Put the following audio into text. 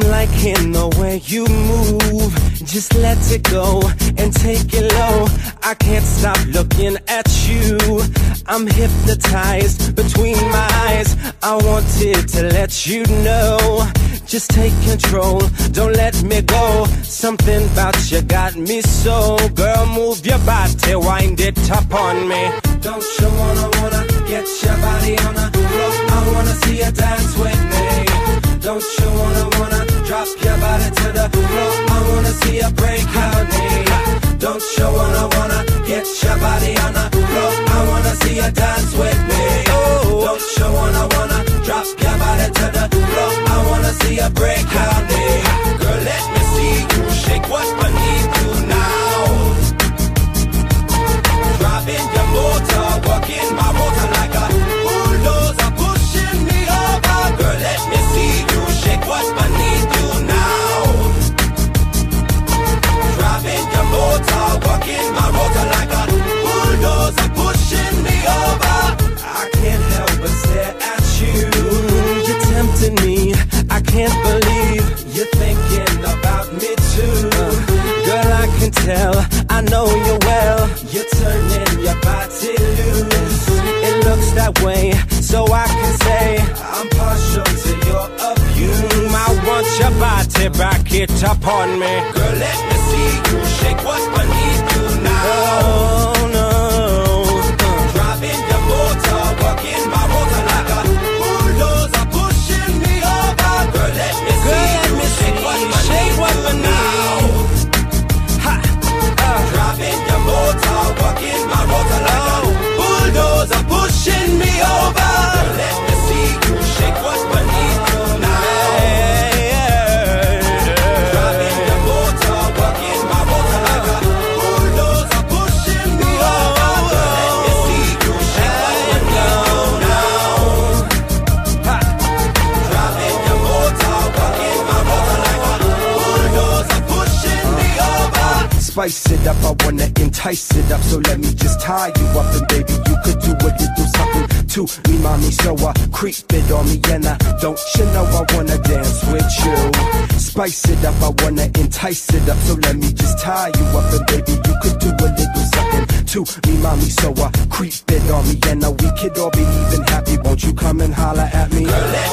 liking the way you move. Just let it go and take it low. I can't stop looking at you. I'm hypnotized between my eyes. I wanted to let you know. Just take control, don't let me go. Something about you got me so. Girl, move your body, wind it up on me. Don't you wanna, wanna get your body on the floor? I wanna see you dance with me. Don't you wanna drop your body to the floor? I wanna see you break out me. Don't you wanna, wanna get your body on the floor? I wanna see you dance with me. Don't you wanna, wanna drop your body to the floor? I wanna see you break out can tell. I know you well. You're turning your body loose. It looks that way, so I can say I'm partial to your abuse. I want your body back it up on me. Girl, let me see you shake what's beneath you now. Oh Spice it up, I wanna entice it up. So let me just tie you up, and baby, you could do a little something to me, mommy. So I creep it on me, and I don't you know I wanna dance with you. Spice it up, I wanna entice it up. So let me just tie you up, and baby, you could do a little something to me, mommy. So I creep it on me, and now we could all be even happy. Won't you come and holler at me? Girl,